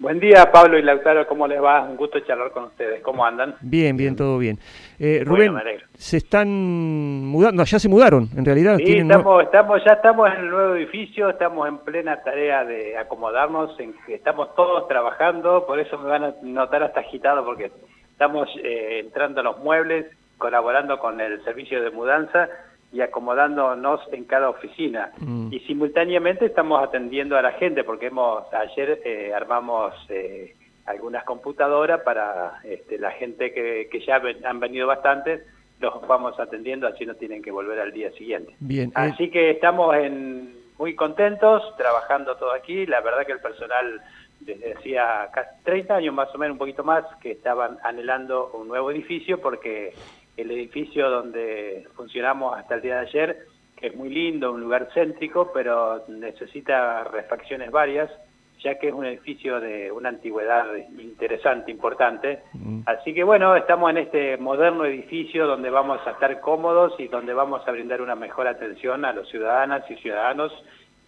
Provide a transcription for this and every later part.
Buen día, Pablo y Lautaro, ¿cómo les va? Un gusto charlar con ustedes. ¿Cómo andan? Bien, bien, todo bien. Eh, Rubén, ¿se están mudando? ya se mudaron, en realidad. Sí, estamos, estamos, ya estamos en el nuevo edificio, estamos en plena tarea de acomodarnos, en, estamos todos trabajando, por eso me van a notar hasta agitado, porque estamos eh, entrando a los muebles, colaborando con el servicio de mudanza, y acomodándonos en cada oficina. Mm. Y simultáneamente estamos atendiendo a la gente, porque hemos ayer eh, armamos eh, algunas computadoras para este, la gente que, que ya han venido bastantes, los vamos atendiendo, así no tienen que volver al día siguiente. Bien. Eh. Así que estamos en, muy contentos, trabajando todo aquí. La verdad que el personal desde hacía casi 30 años más o menos, un poquito más, que estaban anhelando un nuevo edificio porque el edificio donde funcionamos hasta el día de ayer, que es muy lindo, un lugar céntrico, pero necesita refacciones varias, ya que es un edificio de una antigüedad interesante, importante. Mm. Así que bueno, estamos en este moderno edificio donde vamos a estar cómodos y donde vamos a brindar una mejor atención a los ciudadanas y ciudadanos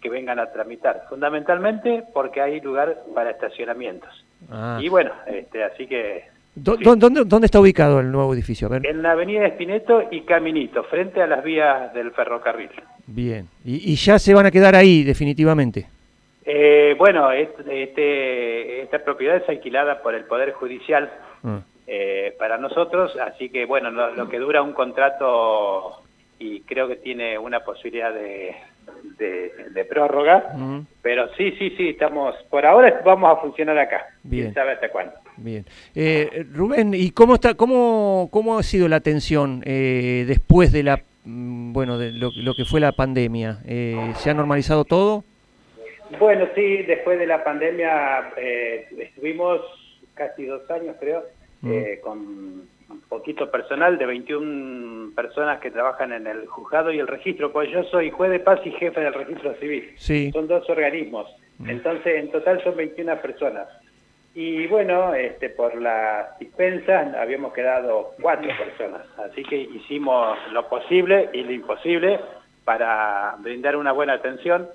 que vengan a tramitar, fundamentalmente porque hay lugar para estacionamientos. Ah. Y bueno, este, así que ¿Dónde, está ubicado el nuevo edificio? En la avenida Espineto y Caminito, frente a las vías del ferrocarril. Bien, ¿y, ya se van a quedar ahí definitivamente? Eh, bueno, este, esta propiedad es alquilada por el Poder Judicial ah. eh, para nosotros, así que bueno, lo, que dura un contrato y creo que tiene una posibilidad de, de, prórroga, pero sí, sí, sí, estamos, por ahora vamos a funcionar acá, Bien. sabe hasta cuándo. Bien. Eh, Rubén, ¿y cómo está, cómo, cómo ha sido la atención eh, después de la, mm, bueno, de lo, que fue la pandemia? Eh, ¿Se ha normalizado todo? Bueno, sí, después de la pandemia estuvimos casi dos años, creo, con un poquito personal de 21 personas que trabajan en el juzgado y el registro, pues yo soy juez de paz y jefe del registro civil. Sí. Son dos organismos. Mm. Entonces, en total son 21 personas. Y bueno, este, por las dispensas habíamos quedado cuatro personas. Así que hicimos lo posible y lo imposible para brindar una buena atención.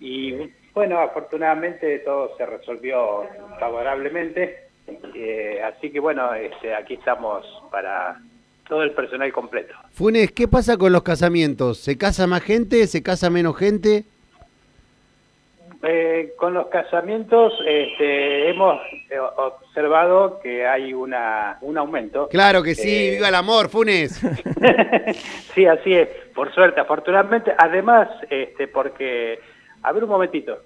Y bueno, afortunadamente todo se resolvió favorablemente eh, así que bueno, este, aquí estamos para todo el personal completo. Funes, ¿qué pasa con los casamientos? ¿Se casa más gente? ¿Se casa menos gente? Eh, con los casamientos este, hemos eh, observado que hay una, un aumento. Claro que sí, viva el amor, Funes. sí, así es, por suerte, afortunadamente. Además, este, porque, a ver un momentito.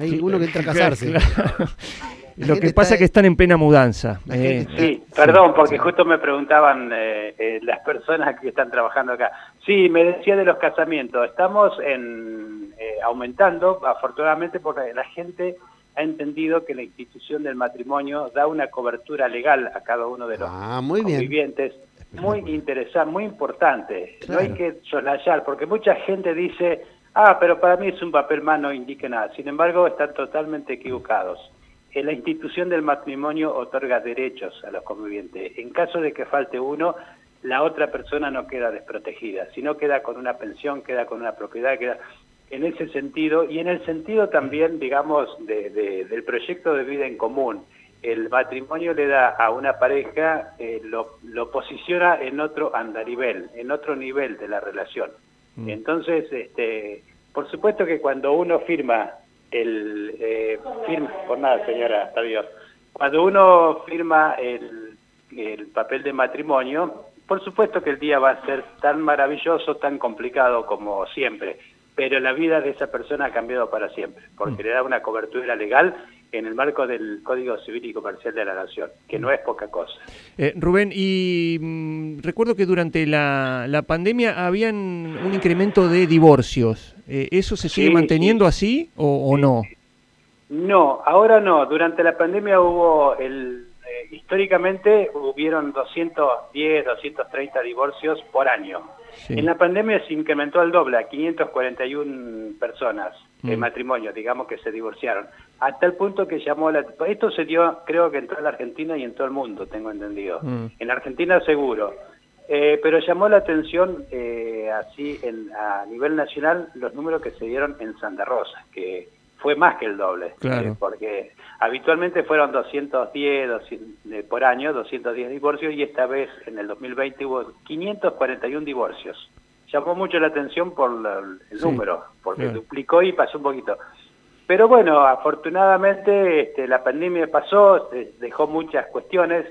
Hay uno que entra a casarse. Lo que pasa es que están en plena mudanza. Eh, sí, perdón, porque justo me preguntaban eh, eh, las personas que están trabajando acá. Sí, me decía de los casamientos. Estamos en, aumentando, afortunadamente, porque la gente ha entendido que la institución del matrimonio da una cobertura legal a cada uno de los ah, muy convivientes. Muy interesante, muy importante. No hay que soslayar, porque mucha gente dice, ah, pero para mí es un papel más, no indica nada. Sin embargo, están totalmente equivocados la institución del matrimonio otorga derechos a los convivientes. En caso de que falte uno, la otra persona no queda desprotegida, sino queda con una pensión, queda con una propiedad, queda en ese sentido y en el sentido también, digamos, del proyecto de vida en común. El matrimonio le da a una pareja, eh, lo, lo, posiciona en otro andarivel, en otro nivel de la relación. Mm. Entonces, este, por supuesto que cuando uno firma el eh, firma, por nada señora, adiós. Cuando uno firma el, el papel de matrimonio, por supuesto que el día va a ser tan maravilloso, tan complicado como siempre, pero la vida de esa persona ha cambiado para siempre, porque mm. le da una cobertura legal en el marco del Código Civil y Comercial de la Nación, que no es poca cosa. Eh, Rubén, y mm, recuerdo que durante la, la, pandemia habían un incremento de divorcios. Eh, ¿Eso se sigue manteniendo así o, no? No, ahora no. Durante la pandemia hubo el... Eh, históricamente hubieron 210, 230 divorcios por año. En la pandemia se incrementó al doble, a 541 personas en mm. matrimonio, digamos, que se divorciaron. Hasta el punto que llamó la... Esto se dio, creo que en toda la Argentina y en todo el mundo, tengo entendido. Mm. En Argentina seguro. Eh, pero llamó la atención, eh, así, en, a nivel nacional, los números que se dieron en Santa Rosa, que fue más que el doble. Claro. eh, porque habitualmente fueron 210 200, eh, por año, 210 divorcios, y esta vez en el 2020 hubo 541 divorcios. Llamó mucho la atención por la- el Sí, número, porque claro. duplicó y pasó un poquito. Pero bueno, afortunadamente este, la pandemia pasó, dejó muchas cuestiones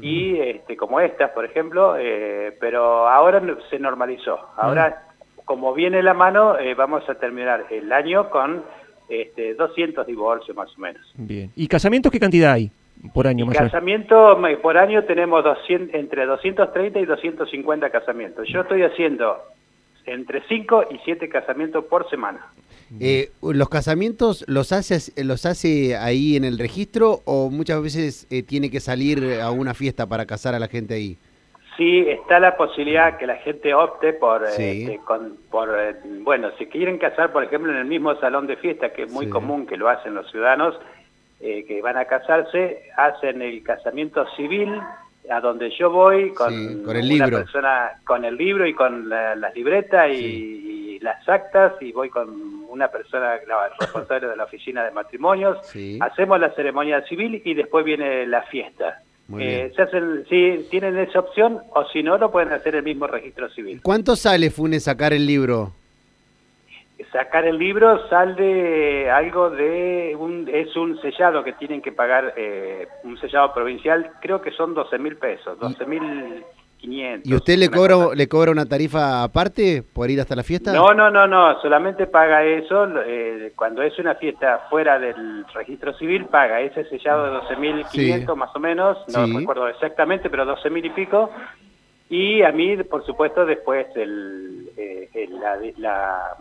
y este, como estas, por ejemplo, eh, pero ahora se normalizó. Ahora, como viene la mano, eh, vamos a terminar el año con este, 200 divorcios más o menos. Bien. ¿Y casamientos qué cantidad hay por año más casamiento, por año tenemos 200, entre 230 y 250 casamientos. Yo estoy haciendo entre 5 y 7 casamientos por semana. Eh, ¿Los casamientos los hace, los hace ahí en el registro o muchas veces eh, tiene que salir a una fiesta para casar a la gente ahí? Sí, está la posibilidad que la gente opte por, Sí. este, con- por eh, bueno, si quieren casar, por ejemplo, en el mismo salón de fiesta, que es muy Sí. común que lo hacen los ciudadanos, eh, que van a casarse, hacen el casamiento civil a donde yo voy con, Sí, con el una libro. persona, con el libro y con la- las libretas y, y las actas y voy con una persona la responsable de la oficina de matrimonios. Sí. Hacemos la ceremonia civil y después viene la fiesta. Eh, se hacen, sí, tienen esa opción o si no, lo pueden hacer el mismo registro civil. ¿Cuánto sale, Funes, sacar el libro? Sacar el libro sale algo de, un, es un sellado que tienen que pagar, eh, un sellado provincial, creo que son 12 mil pesos, 12 mil 500. ¿Y usted le cobra, cosa. le cobra una tarifa aparte por ir hasta la fiesta? No, no, no, no, solamente paga eso, eh, cuando es una fiesta fuera del registro civil, paga ese sellado de 12.500 Sí. más o menos, no Sí. recuerdo exactamente, pero 12.000 y pico, y a mí, por supuesto, después el, eh, el- la, la,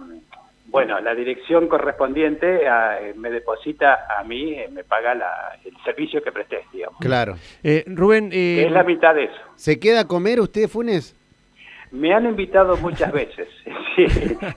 bueno, la dirección correspondiente a- eh, me deposita a mí, eh, me paga la- el servicio que presté. Claro. Eh, Rubén, eh, es la mitad de eso. ¿Se queda a comer usted, Funes? Me han invitado muchas veces, sí,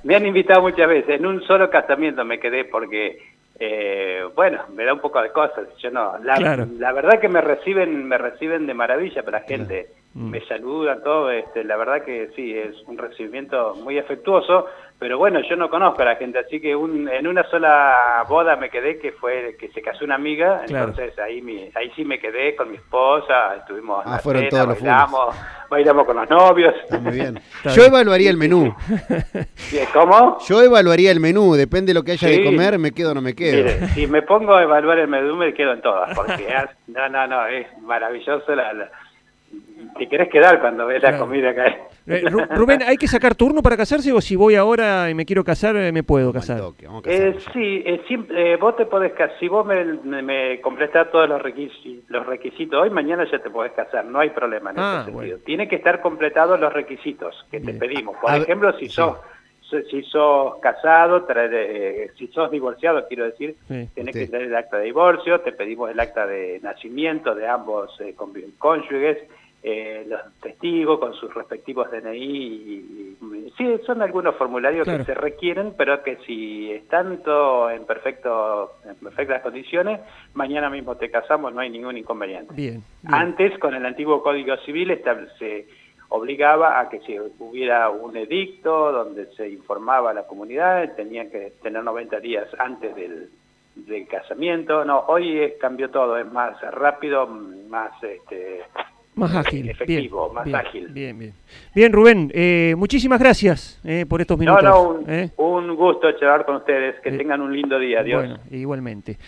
me han invitado muchas veces. En un solo casamiento me quedé porque, eh, bueno, me da un poco de cosas. Yo no, la, Claro. la verdad que me reciben, me reciben de maravilla, pero la gente Mm. me saluda, todo. Este, la verdad que sí, es un recibimiento muy afectuoso. Pero bueno, yo no conozco a la gente, así que un, en una sola boda me quedé que fue que se casó una amiga, Claro. entonces ahí mi, ahí sí me quedé con mi esposa, estuvimos Ah, fueron cena, todos los bailamos, bailamos con los novios. Está muy bien. Está Yo bien. evaluaría el menú. ¿Cómo? Yo evaluaría el menú. Depende de lo que haya de comer, me quedo o no me quedo. Mire, si me pongo a evaluar el menú me quedo en todas, porque ah, no, no, no, es maravilloso. La, la- te querés quedar cuando ves la comida hay. eh, Ru- Rubén, ¿hay que sacar turno para casarse o si voy ahora y me quiero casar, eh, me puedo casar? toque, vamos a Eh, sí, eh, siempre, eh, vos te podés casar, si vos me, me, me completás todos los requisitos, los requisitos hoy, mañana ya te podés casar, no hay problema en Ah, ese sentido. bueno. Tiene que estar completados los requisitos que Bien. te pedimos. Por A ejemplo, si sí. sos si sos casado, trae de- eh, si sos divorciado, quiero decir, Sí. tenés Sí. que traer el acta de divorcio, te pedimos el acta de nacimiento de ambos eh, cónyuges, eh, los testigos con sus respectivos DNI. Y, y- sí, son algunos formularios Claro. que se requieren, pero que si están todo en, perfecto, en perfectas condiciones, mañana mismo te casamos, no hay ningún inconveniente. Bien. bien. Antes, con el antiguo Código Civil, se obligaba a que si hubiera un edicto donde se informaba a la comunidad, tenían que tener 90 días antes del, del casamiento. No, hoy es- cambió todo, es más rápido, más este, Más ágil. efectivo, bien, más bien, ágil. Bien, bien. Bien, Rubén, eh, muchísimas gracias eh, por estos minutos. no, un, eh. un gusto charlar con ustedes. Que Eh, tengan un lindo día. Adiós. Bueno, igualmente.